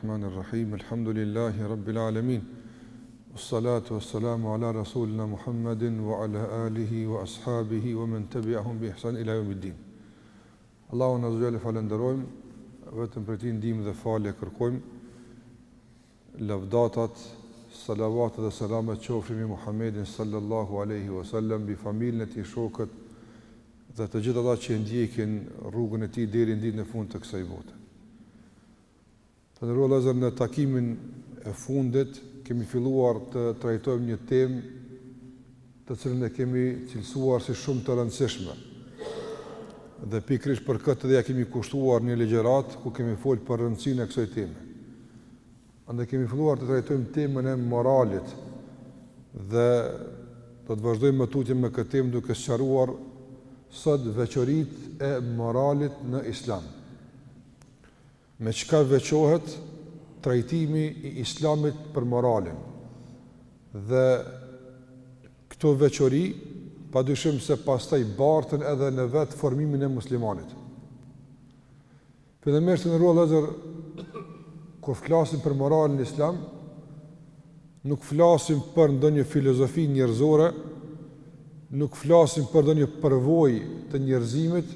الرحمن الرحيم الحمد لله رب العالمين wa والسلام على رسولنا محمد وعلى اله واصحابه ومن تبعهم باحسان الى يوم الدين Allahun Azza wa Jalla e falënderojmë, vetëm prej Tij ndihmë dhe falje kërkojmë. Lavdatat, salavatet dhe selamet qofshin mbi Muhammedin sallallahu alaihi wasallam, mbi familjen e tij, shokët dhe të gjithë ata që e ndjekin rrugën e tij deri në ditën e fundit të kësaj bote. Të nderuar vëllezër, në takimin e fundit kemi filluar të trajtojmë një temë të cilën e kemi cilësuar si shumë të rëndësishme. Dhe pikërisht për këtë dhe ia kemi kushtuar një ligjëratë ku kemi fol për rëndësinë e kësoj teme. Anda kemi filluar të trajtojmë temën e moralit dhe do të vazhdojmë më tutje me këtë temë duke sqaruar sot veçoritë e moralit në islam. Me çka veçohet trajtimi i Islamit për moralin? Dhe këto veçori padyshim se pastaj barten edhe në vetë formimin e muslimanit. Fillimisht të nderuar vëllezër kur flasim për moralin islam, Nuk flasim për ndonjë filozofi njerëzore, nuk flasim për ndonjë përvojë të njerëzimit,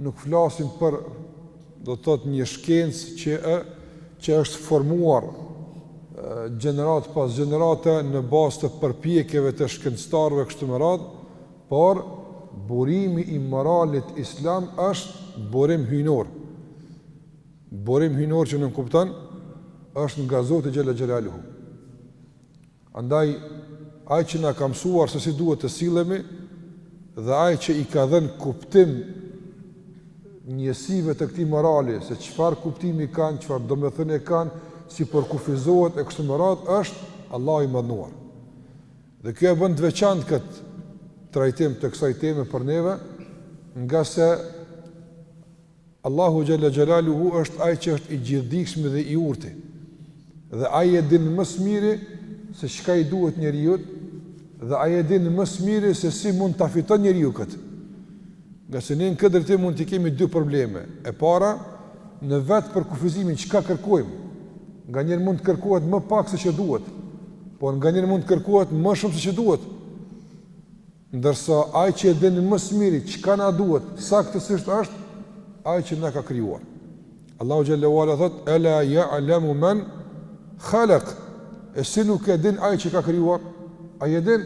nuk flasim për do të thotë një shkencë që ë që është formuar gjeneratë pas gjenerate në bazë të përpjekjeve të shkencëtarëve kështu me radhë, por burimi i moralit islam është burim hyjnor. Burim hyjnor që nënkupton është nga Zoti xhel-le xhelaluhu. Andaj ai që na ka mësuar se si duhet të sillemi dhe ai që i ka dhënë kuptim njësive të këtij morali, se çfarë kuptimi kanë, çfarë domethënie kanë, si përkufizohet e kështu me radhë është Allahu i madhnuar. Dhe kjo e bën të veçantë kët trajtim të kësaj teme për neve, ngase Allahu xhel-le xhelaluhu është ai që është i gjithëdijshmi dhe i urti. Dhe ai e din më së miri se çka i duhet njeriut dhe ai e din më së miri se si mund ta fiton njeriu kët. Ngase ne në këtë drejtim mund të kemi dy probleme. E para, në vetë përkufizimin çka kërkojmë. Nga njeriu mund të kërkohet më pak se ç'duhet, por nga njeriu mund të kërkohet më shumë se ç'duhet. Ndërsa ai që e din më së miri çka na duhet saktësisht është ai që na ka krijuar. Allahu xhel-le ue ala thotë ela ya'lamu man khalaq. E si nuk e din ai që ka krijuar? Ai e din.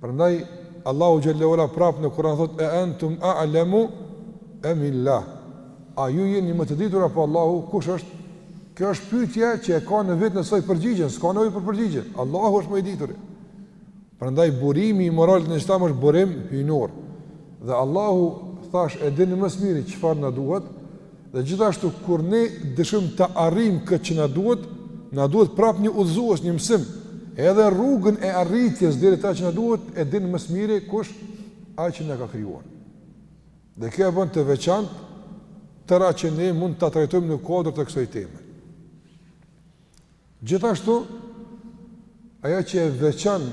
Prandaj Allahu xhel-le ue ala prap në Kur'an thotë e antum a'lamu amillah. A ju jeni më të ditur apo Allahu? Kush është? Kjo është pyetje që e ka në veten e saj përgjigjen, s'ka nevojë për përgjigje. Allahu është më i dituri. Prandaj burimi i moralit në Islam është burim hyjnor. Dhe Allahu thash e din më së miri çfarë na duhet dhe gjithashtu kur ne dëshojmë të arrijmë këtë që na duhet, na duhet prap një udhëzues, një mësim. Edhe rrugën e arritjes deri te ajo që na duhet e din më së miri kush ai që na ka krijuar. Dhe kjo e bën të veçantë tëra që ne mund ta trajtojmë në kuadër të kësoj teme. Gjithashtu, ajo që e veçon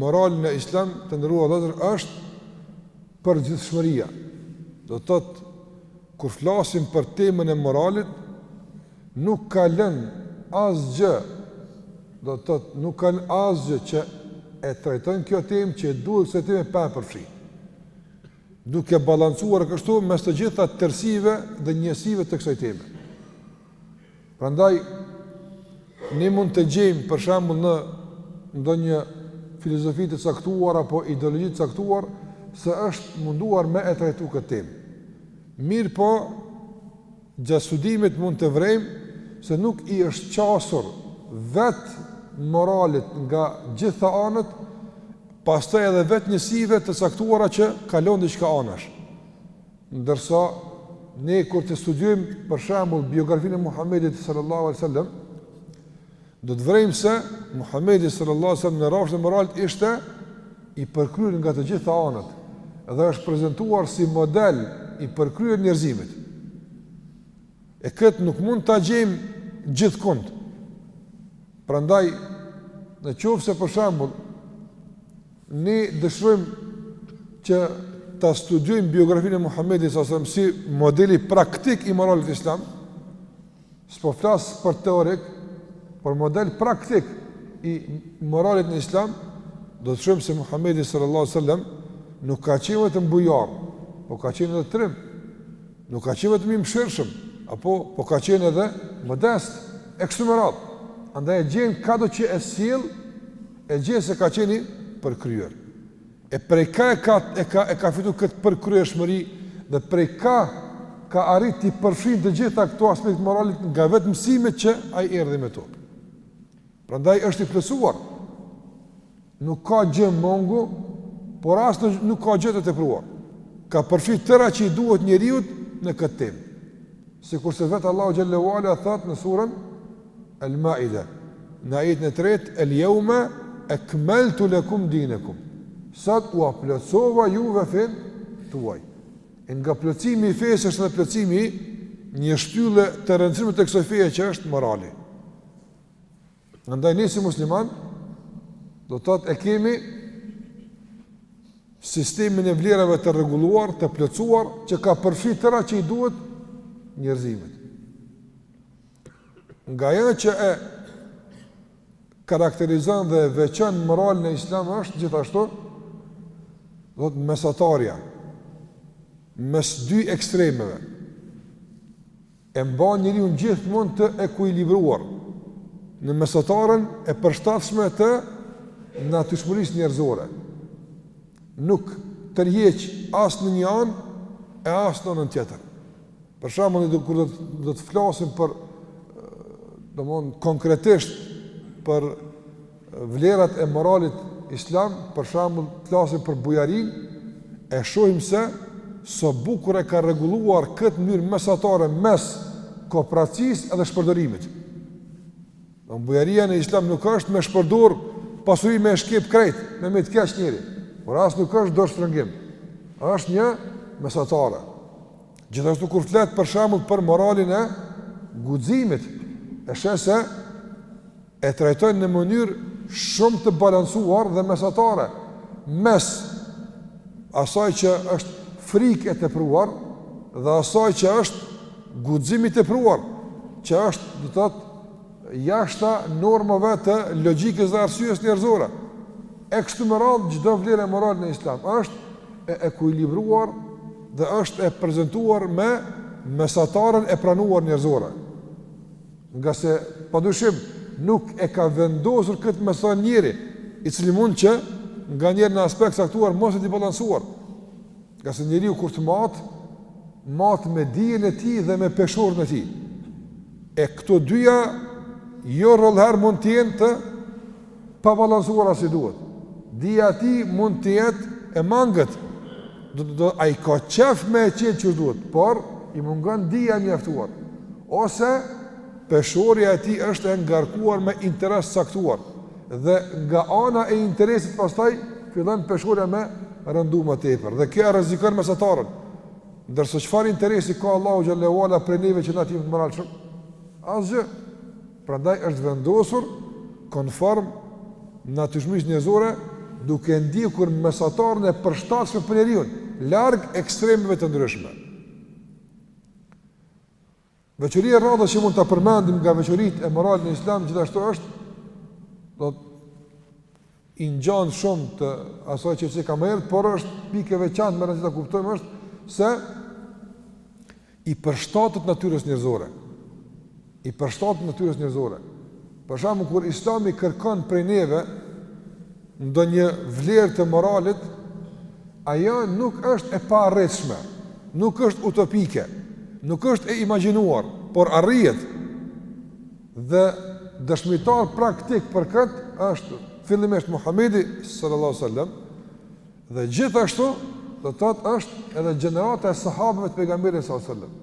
moralin në islam të nderuar vllezër është përgjithshmëria. Do të thotë, kur flasim për temën e moralit, nuk ka lën asgjë, do të thotë, nuk ka lën asgjë që e trajton kjo temë që i duhet kësaj teme pa e përfshi. Duke balancuar kështu mes të gjitha tërësive dhe njësive të kësaj teme. Prandaj ne mund të gjejmë për shembull në ndonjë filozofi të caktuar apo ideologji të caktuar se është munduar me e trajtu këtë temë. Mirëpo, gjatë studimit mund të vrejmë se nuk i është qasur vetë moralit nga gjitha anët, pastaj edhe vetë njësive të caktuara që kalon diçka anash. Ndërsa ne kur të studiojmë për shembull biografinë e Muhamedit sallallahu alaihi wasallam, do të vërejmë se Muhamedi sallallahu alaihi wasallam në rrafshin e moralit ishte i përkryer nga të gjitha anët dhe është prezantuar si model i përkryer njerëzimit. E këtë nuk mund ta gjejmë gjithkund. Prandaj në qoftë se për shembull Ne dëshirojmë që ta studiojmë biografinë e Muhamedit sallallahu alajhi wasallam si modeli praktik i moralit në islam. S'po flas për teorik, por model praktik i moralit në islam, do të shohim se Muhamedi sallallahu alajhi wasallam nuk ka qenë vetëm bujar, por ka qenë edhe trim. Nuk ka qenë vetëm i mëshirshëm, apo po ka qenë edhe modest, e kështu me radhë. Andaj e gjen kado që e sjell E gjen se ka qenë i përkryer. E prej ka e ka e ka e ka fitu këtë përkryeshmëri dhe prej ka ka arrit t'i përfshin të gjitha këto aspekte të moralit nga vetë mësimet që ai erdhi me to. Prandaj është i plotësuar, nuk ka gjë mangu, por as nuk ka gjë të tepruar. Ka përfshi tëra që i duhet njeriut në këtë temë. Sikurse vetë Allahu xhele ue ala thotë në surën, El Maida, në ajetin e tretë, El Jeume Ekmeltu Lekum Dinekum, sot ua plotësova juve fenë tuaj. E nga plotësimi i fesë është edhe plotësimi i një shtylle të rëndësishme të kësaj feje që është morali. Andaj ne si muslimanë do të thotë e kemi sistemin e vlerave të rregulluar, të plotësuar që ka përfshirë të tëra që i duhen njerëzimit. Nga ajo që e karakterizon dhe e veçon moralin islam është gjithashtu do thotë mesatarja mes dy ekstremeve e mban njeriun gjithmonë të ekuilibruar në mesataren e përshtatshme të natyrshmërisë njerëzore. Nuk tërheq as në një anë e as në anën tjetër. Për shembull, do kur do të flasim për domthon konkretisht për vlerat e moralit islam, për shembull, flasim për bujarinë e shohim se sa bukur e ka rregulluar këtë mënyrë mesatare mes koprracisë edhe shpërdorimit. Në bujaria në islam nuk është me shpërdor pasuri me e shkep krejt, me met keq njeri, por as nuk është dorështrëngim, është një mesatare. Gjithashtu kur flet për shembull për moralin e guximit, e sheh se e trajton në mënyrë shumë të balancuar dhe mesatare mes asaj që është frikë e tepruar dhe asaj që është guxim i tepruar, që është do të thotë jashtë normave të logjikës dhe arsyes njerëzore. E kështu me radhë çdo vlerë morale në Islam është e ekuilibruar dhe është e prezantuar me mesataren e pranuar njerëzore. Ngase pa dyshim nuk e ka vendosur këtë mesatare njeri, i cili mund që nganjëherë në aspekt të caktuar mos të jetë i balancuar. Ngase njeriu kur të matë, mat me dijen e tij dhe me peshoren e tij. E këto të dyja jo rrallëherë mund të jenë të pabalancuara si duhet. Dija e tij mund të jetë e mangët, do thotë ai ka qejf me e qenë qysh duhet, por i mungon dija e mjaftuar. Ose peshorja e tij është e ngarkuar me interes të caktuar, Dhe nga ana e interesit pastaj fillon peshorja me rëndu ma tepër dhe kjo e rrezikon mesataren. Ndërsa çfarë interesi ka Allahu xhele ue ala prej neve që na të jemi të moralshëm? Asgjë. Prandaj është vendosur konform natyrshmërisë njerëzore duke e ndjekur mesataren e përshtatshme për njeriun, larg ekstremeve të ndryshme. Veçoria e radhës që mund ta përmendim nga veçoritë e moralit në Islam gjithashtu është do t'i ngjajë shumë asaj që e cekëm më herët, por është pikë e veçantë me rëndësi ta kuptojmë është se i përshtatet natyrës njerëzore. I përshtatet natyrës njerëzore. Për shembull, kur Islami kërkon prej neve ndonjë vlerë të moralit, ajo nuk është e paarritshme, nuk është utopike, nuk është e imagjinuar, por arrihet. Dhe dëshmitar praktik për këtë është fillimisht Muhamedi sallallahu alaihi wasallam dhe gjithashtu do të thotë është edhe gjenerata e sahabëve të pejgamberit sallallahu alaihi wasallam.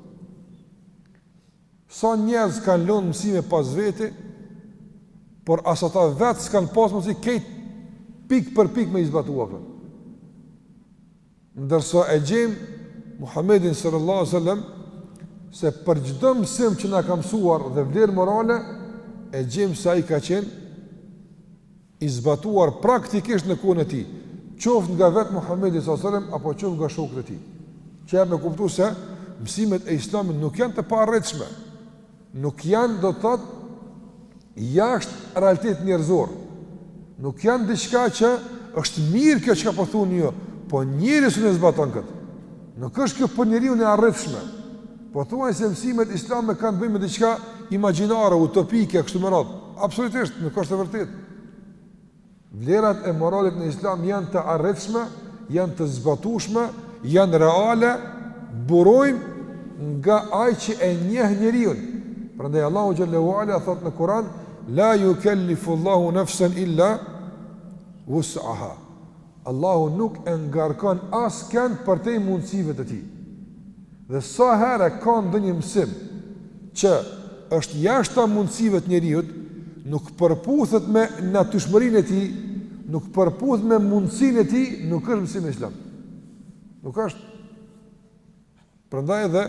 Sa njerëz kanë lënë mësime pas vete, por as ata vetë s'kanë pas mundësi krejt pikë për pikë me i zbatu ato. Ndërsa e gjejmë Muhammedin sallallahu sallam se për çdo mësim që na ka mësuar dhe vlerë morale, e gjejmë se ai ka qenë i zbatuar praktikisht në kohën e tij, qoftë nga vetë Muhamedi sallallahu alajhi wasallam apo qoftë nga shokët e tij. Kjo jep me kuptu se mësimet e Islamit nuk janë të paarritshme. Nuk janë do të thotë jashtë realitetit njerëzor. Nuk janë diçka që është mirë kjo çka po thoni ju, po njeriu s'un e zbaton kët. Nuk është kjo për njeriun e arritshme. Po thuaj se mësimet islame kanë të bëjnë me diçka imagjinare, utopike, kështu me radhë. Absolutisht, nuk është e vërtetë. Vlerat e moralit në islam janë të arritshme, janë të zbatushme, janë reale, burojnë nga ai që e njeh njeriun. Prandaj Allahu xhel-le ue ala thotë në Kur'an, la yukallifu Allahu nafsan illa wus'aha. Allahu nuk e ngarkon askënd përtej mundësive të tij. Dhe sa herë ka ndonjë mësim që është jashta mundësive të njeriut, nuk përputhet me natyrshmërinë e tij, nuk përputhet me mundësinë e tij, nuk është mësim islam. Nuk është. Prandaj edhe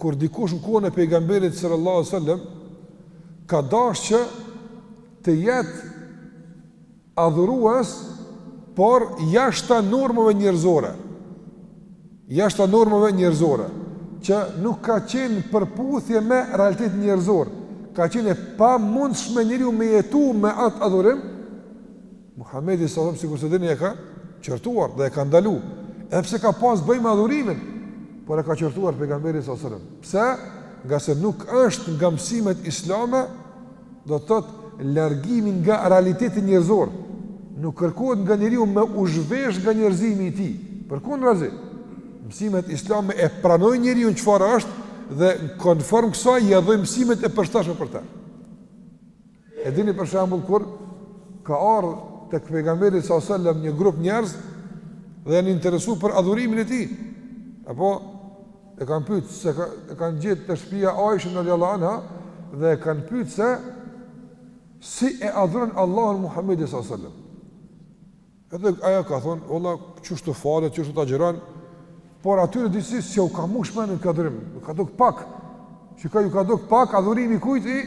kur dikush në kohën e pejgamberit sallallahu alajhi wasallam ka dash që të jetë adhurues, por jashtë normave njerëzore. Jashtë normave njerëzore, që nuk ka qenë përputhje me realitetin njerëzor, ka qenë e pamundshme njeriu me jetu me atë adhurim, Muhamedi sallallahu alaihi wasallam sikurse e dini e ka qortuar dhe e ka ndalu. Edhe pse ka pas të bëjë me adhurimin, por e ka qortuar pejgamberi sallallahu alaihi wasallam. Pse? Ngase nuk është nga mësimet islame, do të thotë largimi nga realiteti njerëzor. Nuk kërkohet nga njeriu me u zhvesh nga njerëzimi i tij. Përkundrazi, mësimet islame e pranojnë njeriun çfarë është dhe konform kësaj ia dhojnë mësimet e përshtatshme për të. E dini për shembull kur ka ardh tek pejgamberi sa selam një grup njerëz dhe janë interesu për adhurimin e tij. Apo e kanë pyet se ka, e kanë gjetë te shpia Aishen radhiyallahu anha dhe e kanë pyet se si e adhuron Allahun Muhammedi sa selam. Edhe ajo ka thonë, valla, kështu falet, kështu agjëron, por atyre disi s'jau ka mush menen ky adhurim, u ka duk pak, shiko, ju ka duk pak adhurimi i kujt i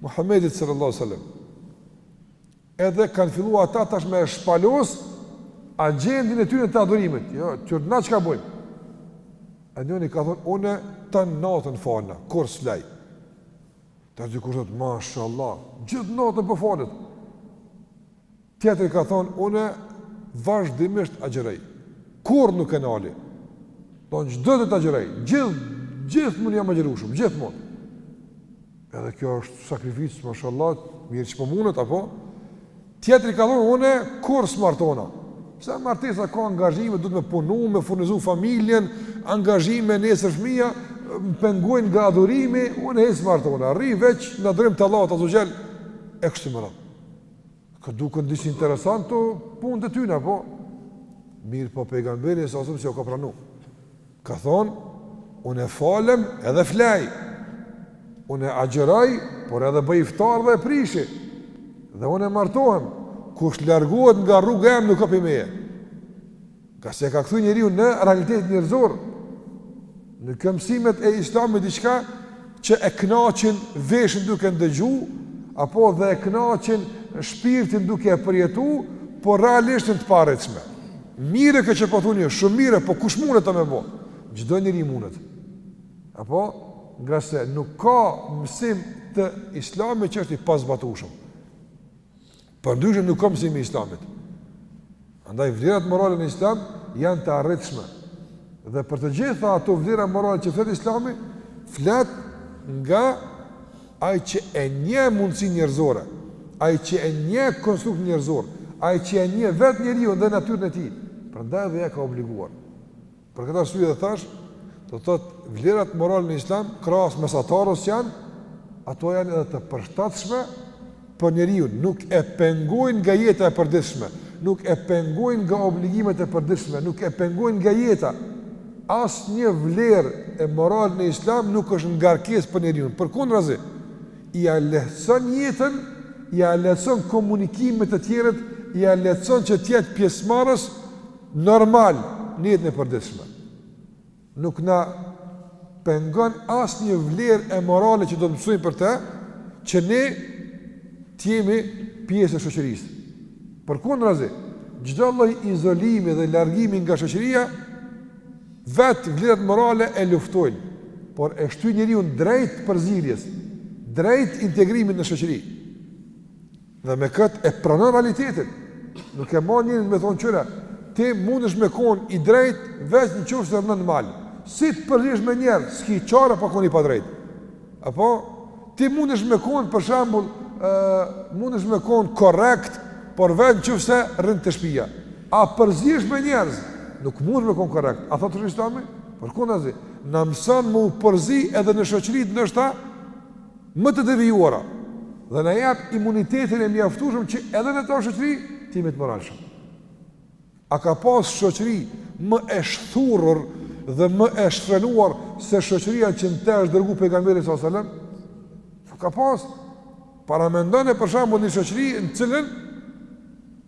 Muhammedit sallallahu sallam. Edhe kanë fillu ata tash me shpalos agjendën e tyne të adhurimit, jo, që na çka bojmë. A njëni ka thonë, une tan natën falna, kurrë s'flej. Tash kur thotë, mashallah, gjithë natën po falet. Tjetri ka thonë, une vazhdimisht agjëroj, kurrë nuk e nali, domethënë çdo ditë agjëroj, gjith, gjithmonë jam agjërushëm, gjithmonë. Edhe kjo është sakrificë, mashallah, mirë që po mundet, apo? Tjetri ka thonë, une kurrë s'martona, Pse martesa ka angazhime, duhet me punu, me furnizu familjen, angazhime nesër fëmija, më pengojnë nga adhurimi, une hiç s'martona, rri veç në adhurim të Allahut azze ve xhel, e kështu me radhë. Po duken disi interesante punët e tyne, apo? Mirëpo pejgamberi alejhi selam s'jau ka pranu. Ka thonë, une falem edhe flej, une agjëroj, por edhe bëj iftar dhe e prishi, dhe une martohem, kush largohet nga rruga jem nuk a pi meje. Ngase e ka kthy njeriun në realitet njerëzor, nuk janë mësimet e islamit diçka që e knaqin veshin duke i ndëgju, apo dhe e knaqin shpirtin duke e përjetu, por realisht janë të paarritshme. Mirë kjo që po thu ni, shumë mirë, po kush munet me bo? Çdo njeri mundet. Apo, ngase nuk ka mësim të islami që është i pazbatushëm. Përndryshe nuk ka mësim i islamit. Andaj vlerat morale në islam janë të arritshme. Dhe për të gjitha ato vlera morale që flet islami, flet nga ai që e njeh mundësinë njerëzore, ai që e njeh konstruktin njerëzor, ai që e njeh vetë njeriun dhe natyrën e tij. Prandaj dhe ja ka obliguar. Për këtë arsye edhe thashë, do të thotë vlerat morale në Islam krahas mesatares që janë ato janë edhe të përshtatshme për njeriun, nuk e pengojnë nga jeta e përditshme, nuk e pengojnë nga obligimet e përditshme, nuk e pengojnë nga jeta. Asnjë vlerë morale në Islam nuk është ngarkesë për njeriun. Përkundrazi, ia lehtëson jetën, ia lehtëson komunikimin me të tjerët, ia lehtëson që të jetë pjesëmarrës normal në jetën e përditshme. Nuk na pengon asnjë vlerë morale që do të mësojmë për të, që ne të jemi pjesë e shoqërisë. Përkundrazi, çdo lloj izolimi dhe largimi nga shoqëria vetë vlerat morale e luftojnë, por e shtyn njeriun drejt përzierjes, drejt integrimit në shoqëri. Dhe me këtë e pranon realitetin. Nuk e marr njerin me thon qyre. Ti mundesh me kon i drejt veç në qoftë se rrnon në mal. Si të përzihesh me njerëz, s'ki çare pa kon i padrejt. Apo ti mundesh me kon për shembull, ë mundesh me kon korrekt, por veç në qoftë se rrin te shtëpia. A përzihesh me njerëz? Nuk mund me kon korrekt. A thotë Islami? Përkundrazi, na mëson me u përzi edhe në shoqëri ndoshta më të devijuara dhe na jap imunitetin e mjaftueshëm që edhe në këto shoqëri të jemi të moralshëm. A ka pas shoqëri më e shthurrur dhe më e shfrenuar se shoqëria që në të është dërgu pejgamberi s.a.s. Nuk ka pas. Paramendone për shembull një shoqëri në të cilën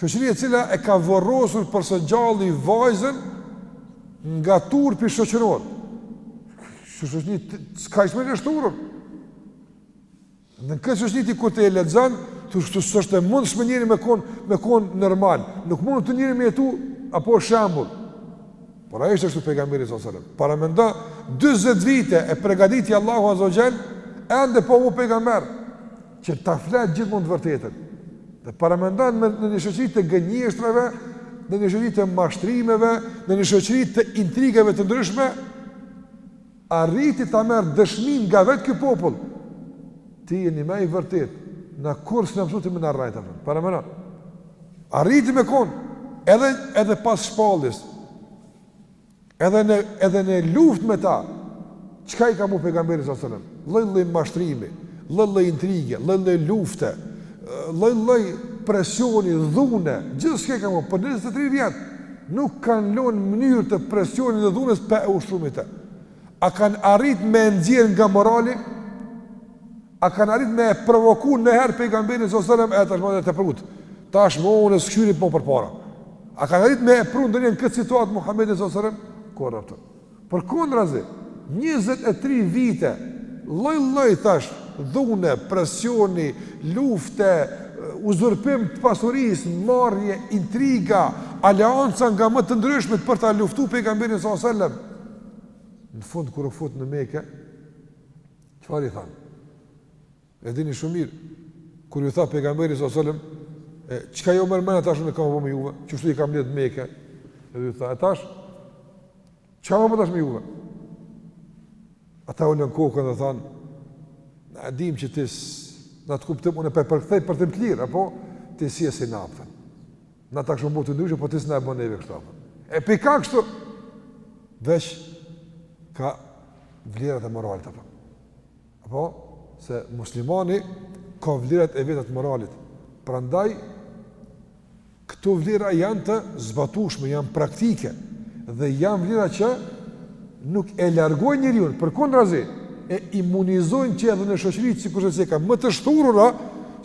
Shoqëri e cila e ka vorrosur për së gjalli vajzën nga turpi shoqëror. Kjo shoqëri s'ka ish më e shthurur. Në këtë shoqëri ti kur ta lexon, thu s'është e mundshme njeri me kon me kon normal. Nuk mundet njeri me jetu për shembull. Por ai është ashtu pejgamberi sallallahu alajhi wasallam. Paramendo 40 vite e përgatiti Allahu azza wa jall ende pa u bu pejgamber. që ta flet gjithmonë të vërtetën. Dhe paramendone në një shoqëri të gënjeshtrave, në një shoqëri të mashtrimeve, në një shoqëri të intrigave të ndryshme, arriti ta merr dëshminë nga vetë ky popull. Ti je më i vërtet. Në kurs në mësuti më në rajta. Paramendone. Arriti me kon. Edhe, edhe pas shpalljes. Edhe në edhe në luftë me ta, çka i kan bu pejgamberit sallallahu alajhi wasallam? Lloj-lloj mashtrimi, lloj-lloj intrige, lloj-lloj lufte, lloj-lloj presioni, dhune, gjithçka i kan bu për 23 vjet. Nuk kanë lënë mënyrë të presionit dhe dhunës pa e ushtru mi te. A kanë arrit me e nxjerr nga morali? A kanë arrit me e provoku ndonjëherë pejgamberin s.a.s. e tash mo e teprut. Tash mo unë s'kqyri mo përpara. A kanë arrit me e pru ndonjëherë në këtë situatë Muhamedin s.a.s.? Kurrë, apo. Përkundrazi 23 vite lloj lloj tash dhune, presioni, lufte, uzurpim të pasurisë, marrje, intriga, aleanca nga më të ndryshmet për ta luftu pejgamberin s.a.s.. Në fund kur u fut në Mekë, Çfarë i thanë? E dini shumë mirë, kur ju tha pejgamberi s.a.s. E, çka ju merr menja tash unë kam me bo me juve, që shtu i ka thënë n'Mekë, edhe ju tha, e tash, çka me bo tash me juve? Ata ulën kokën dhe thanë, na e dimë që ti, në atë kuptim, unë po e përkthej përkthim të lirë, apo, ti si e si napëtën. Na ta kishim bo ty ndryshe, po ti s'na e bën neve kështu. E pika kështu, veç ka vlerat e moralit, apo. Apo, se muslimani ka vlerat e veta t'moralit, prandaj, këto vlera janë të zbatushme, janë praktike, dhe janë vlera që nuk e largojnë njeriun, përkundrazi, e imunizojnë që edhe në shoqëri, sikurse i ka më të shthurura,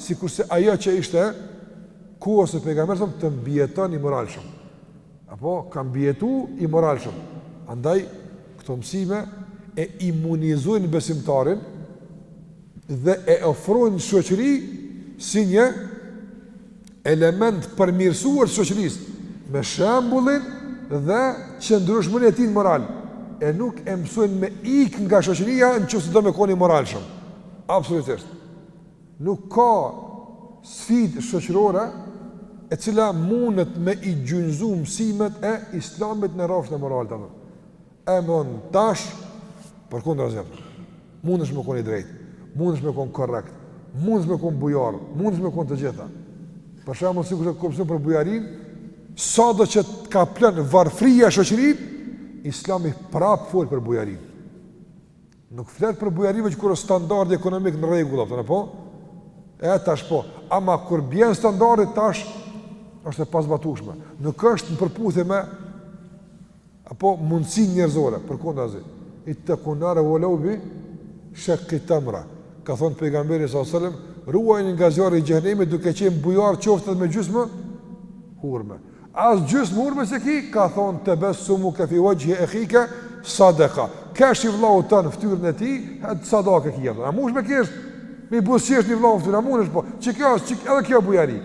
sikurse ajo që ishte, kohës së pejgamberit s.a.s. të mbijeton i moralshëm. Apo ka mbijetu i moralshëm. Andaj këto mësime e imunizojnë besimtarin dhe e ofrojnë n'shoqëri si një element përmirësues të shoqërisë me shembullin dhe qëndrueshmërinë e tij morale, nuk e mësojnë me ik nga shoqëria nëqoftëse do me kon i moralshëm. Absolutisht. Nuk ka sfidë shoqërore e cila mundet me i gjunjëzu mësimet e Islamit në rrafshin e moralit, apo. E mund tash përkundrazi. Mundesh me kon i drejtë, mundesh me kon korrekt, mundesh me kon bujar, mundesh me kon të gjitha. Për shembull, sikur të kuptojmë për bujarinë, sado që të kaplon varfëria shoqërinë, Islami prap fol për bujarinë. Nuk flet për bujari veç kur është standardi ekonomik në rregull apo apo? E tash po, ama kur bjen standardi tash është e pazbatueshme. Nuk është në përputhje me apo mundësinë njerëzore, përkundrazi. Ittekun-nare ve lev bi shikki temra. Ka thënë pejgamberi sallallahu alajhi wasallam, ruajuni nga zjarri i xhehennemit duke qenë bujar qoftë edhe me gjysmë hurme. As gjysmë hurme s'e ki, ka thonë tebessumuke fi vexhhi ehike, sadeka. Kesh i vllaut ton ftyrën e tij, edhe sadake ki jepë. A mush me kesh, me i buzqesh një vllau në ftyrën, a mush po, që kjo është, që edhe kjo bujari.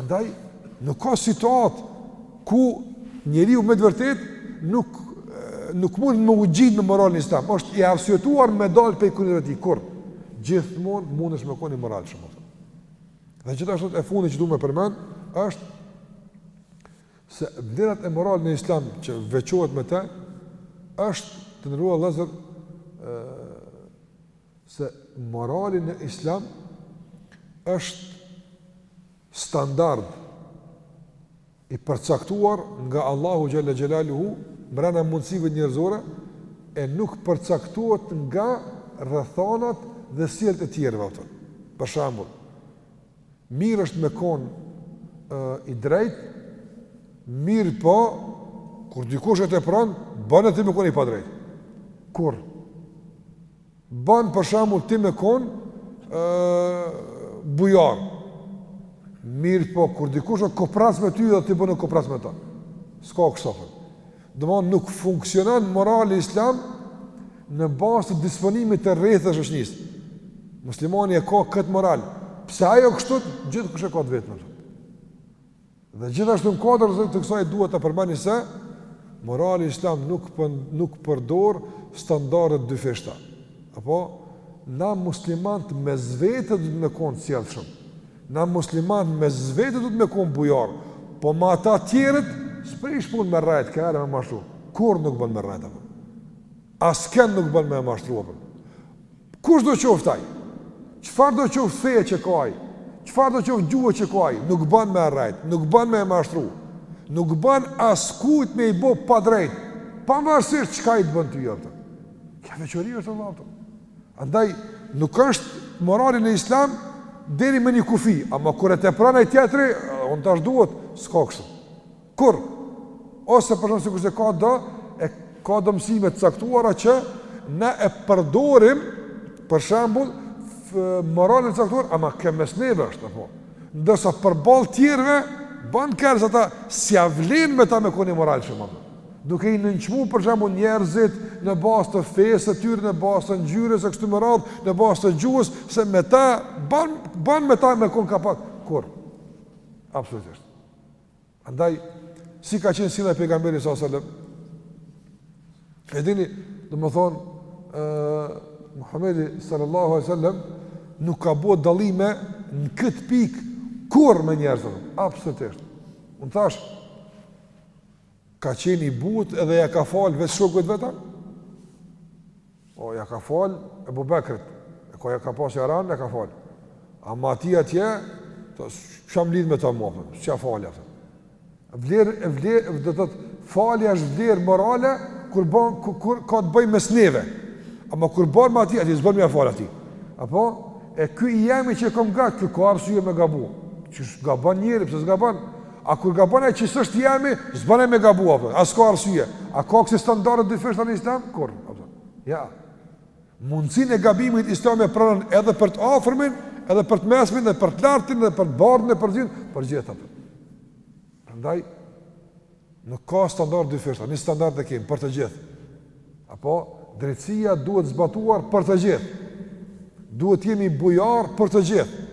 Andaj, nuk ka situatë ku njeriu me të vërtetë, nuk, nuk mund me u gjetë në moralin islam. është i arsyetuar me dalë prej kornize tij, kur? Gjithmonë mundesh me kon i moralshëm. Dhe gjithashtu e fundi që du me përmend është se vlerat e moralit në Islam që veçohet me të është të nderuar vllezër se morali në Islam është standard i përcaktuar nga Allahu xhalla xhelaluhu mrena mundësive njerëzore e nuk përcaktohet nga rrethanat dhe sjelljet e tjerëve apo. Për shembull, mirë është me kon i drejt, mirëpo kur dikush e tepron, ban edhe ti me kon i padrejt. Kur Ban për shembull ti me kon bujar. Mirëpo kur dikush është koprac me ty dhe ti bon koprac me ta. S'ka kështu. Domethënë nuk funksionon morali islam në bazë të disponimit të rrethit e shoqnisë. Muslimani e ka kët moral. Pse ajo kështu gjithkush e ka të vetën. Dhe gjithashtu në kuadër të kësaj duhet ta përmendim se morali islam nuk, për, nuk përdor standarde t'dyfishta. Apo, na muslimant mes vete duet me konë sjellshëm. Na muslimant mes vete duet me konë bujarë. Po me ata tjerët, s'prish punë me rrejtë, kahere me mashtru. Kurrë nuk bën me rrejtë, apo. Asken nuk bën me mashtru, apo. Kushdo qoftë ai, çfarëdo qoftë feje që ka ai, çfarëdo qoftë gjuhe që ka ai, nuk bën me rrejt, nuk bën me mashtru, nuk bën askujt me i bo padrejt, pavarësisht çka ai të bën ty apo. Kjo veçori është e lartë. Andaj nuk është morali në Islam deri me një kufi, ama kur e tepron ai tjetri, un tash duhet s'ka kështu. Kurrë, ose për shembull sikurse ka do, e ka do mësime të caktuara që na e përdorim, për shembull, moralin e caktuar, ama ke mes neve është, apo. Ndërsa përballë tjerve, ban kerës ata, s'ia vlen me ta me kon i moralshëm, apo. Duke i nënçmu, për shembull, njerëzit në bazë të fesë së tyre, në bazë të ngjyrës, e kështu me radhë, në bazë të gjuhës, se me ta, ban ban me ta me kon kapak, kurrë. Absolutisht. Andaj, si ka qenë sjellja e pejgamberit sa sëllëm? E dini, domethënë, uh, Muhammedi sallallahu alajhi wasallam, nuk ka bo dallime në këtë pikë kurrë me njerëz, absolutisht. Unë thashë, ka qenë i butë edhe ja ka falë veç shokut t'vet, a? O ja ka fal Ebu Bekrit, e ka ja ka pas jaran, ja ka fal. Ama atij atje, ça m'lidh me ta mua, për, s'ja fali atë. Vlerë, e vlerë, do të thotë falja është vlerë morale, kur, bon, kur, kur ka të bëjë mes neve. Ama kur bon ma atij atje s'bon me ja fal atij. Apo, e ky i jemi që e kom ngat, ky ka arsye me gabu. Si s'gabon njeri, pse s'gabon? A kur gabon ai që s'është i jemi, s'bon ai me gabu apo? A s'ka arsye? A ka kësi standarde të dyfishta në Islam? Kurrë. Apo? Ja. Mundësinë e gabimit Islami e pranon edhe për të afërmin, edhe për të mesmin, edhe për të largtin, edhe për të bardhin e për t'zin, për gjithë ata. Prandaj nuk ka standarde dyfishta, një standard e kemi për të gjithë. Apo, drejtësia duhet zbatuar për të gjithë. Duhet të jemi bujarë për të gjithë.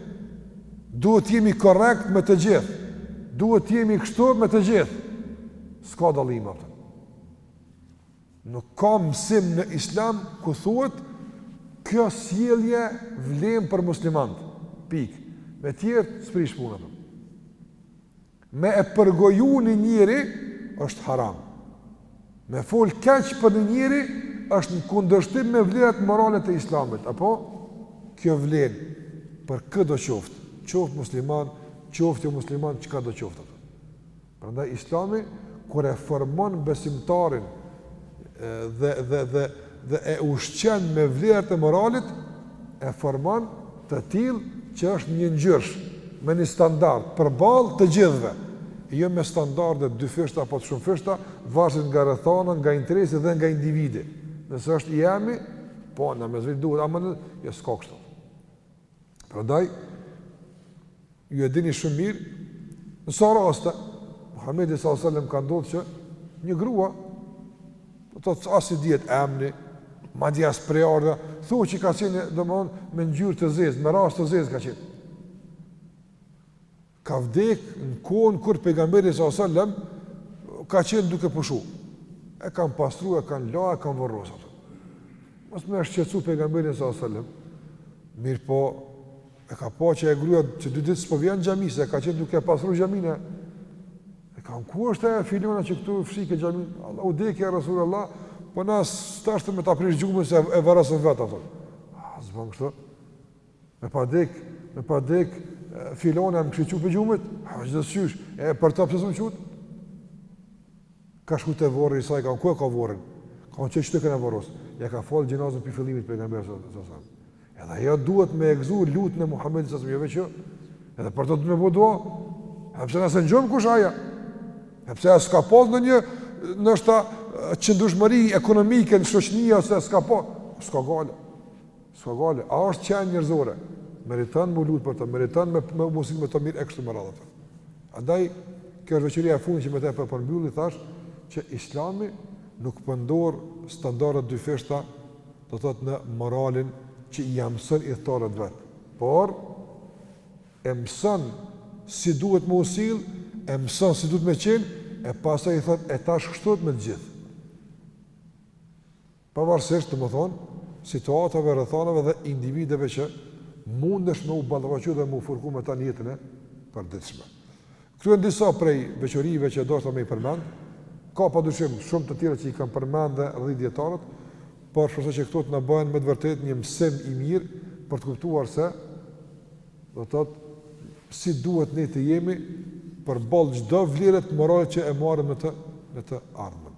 Duhet të jemi korrekt me të gjithë. Duhet të jemi kështu me të gjithë. S'ka dallime, apo? Nuk ka mësim në islam ku thuhet kjo sjellje vlen për muslimanët. Pikë. Me tjerët s'prish punë. Me e përgoju një njeri është haram. Me fol keq për një njeri është në kundërshtim me vlerat morale të Islamit, apo kjo vlen për këdo qoftë, qoftë musliman, qoftë jo musliman, çkado qoftë atë. Prandaj Islami kur e formon besimtarin dhe dhe dhe dhe e ushqen me vlerat e moralit, e formon të tillë që është njëngjyrsh, me një standard, përballë të gjithëve, jo me standarde të dyfishta apo të shumëfishta, varet nga rrethana, nga interesi dhe nga individi. Nëse është i emi, po na me zëri duhet, ama në, jo s'ka kështu. Prandaj ju e dini shumë mirë në sa raste Muhamedi sallallahu alajhi wasallam ka ndodh që një grua do të thotë as i dihet emri, madje as prejardhja, thuhet që ka qenë domthon me ngjyrë të zezë, me racë të zezë ka qenë. ka vdek në kohën kur pejgamberi sallallahu alajhi wasallam ka qenë duke pushu. E kanë pastru, e kanë la, e kanë vorros. Mos me shqetësu pejgamberin sallallahu alajhi wasallam. Mirëpo e ka pa që ajo gruaja qe dy ditë s'po vjen n'xhami, se ka qenë duke pastru xhaminë. E ku është ajo filona që këtu fshike xhaminë? Vallahi vdek, ja rasulullah, po na s'deshtëm me ta prish gjumin se e varrosëm vetë ato. A, s'bon kështu. Me pa dekë, me pa dekë, filona m'kishte çu prej gjumit, ha, që dhe sysh, e për ta pse s'më çutë? Ka shku te vorri i saj, ka thonë ku e ka vorrin? Ka thonë qe qe te kjo e ka vorrin? Ja ka falë xhenazen prej fillimit pejgamberi, sa, sa, sa. Edhe ja duhet me e gzu lutjen e Muhammedit, sa, sa, jo veç, edhe për atë me bo dua, e pse na pengon kush ajo, e pse a s'ka pas ndonjë, ndoshta qëndushmëri ekonomike në shoqni, ose s'ka pas, s'ka gajle. S'ka gajle, a është qenje njerëzore, meriton m'u lut për të, meriton me me u sill me to mirë e kështu me radhë de. Andaj kjo është veçoria e fundit që me të po e përmbylli thash që Islami nuk përdor standarde të dyfishta, do të thotë në moralin që ia mëson ithtarëve t'vet. Por e mëson si duhet me u sill, e mëson si duhet me qenë, e pastaj i thotë e tash kështu me të gjithë. Pavarësisht, domethënë, situatave, rrethanave dhe individëve që mundesh me u ballafaqu dhe me u furku me ta në jetën e përditshme. Këto janë disa prej veçorive që doshta me i përmend. Ka pa dyshim shumë të tjera që i kanë përmend edhe dijetarët, por shpresoj që këto të na bëhen me të vërtetë një mësim i mirë për të kuptuar se do të thotë si duhet ne të jemi përballë çdo vlere morale që e marrim në të, në të ardhmen.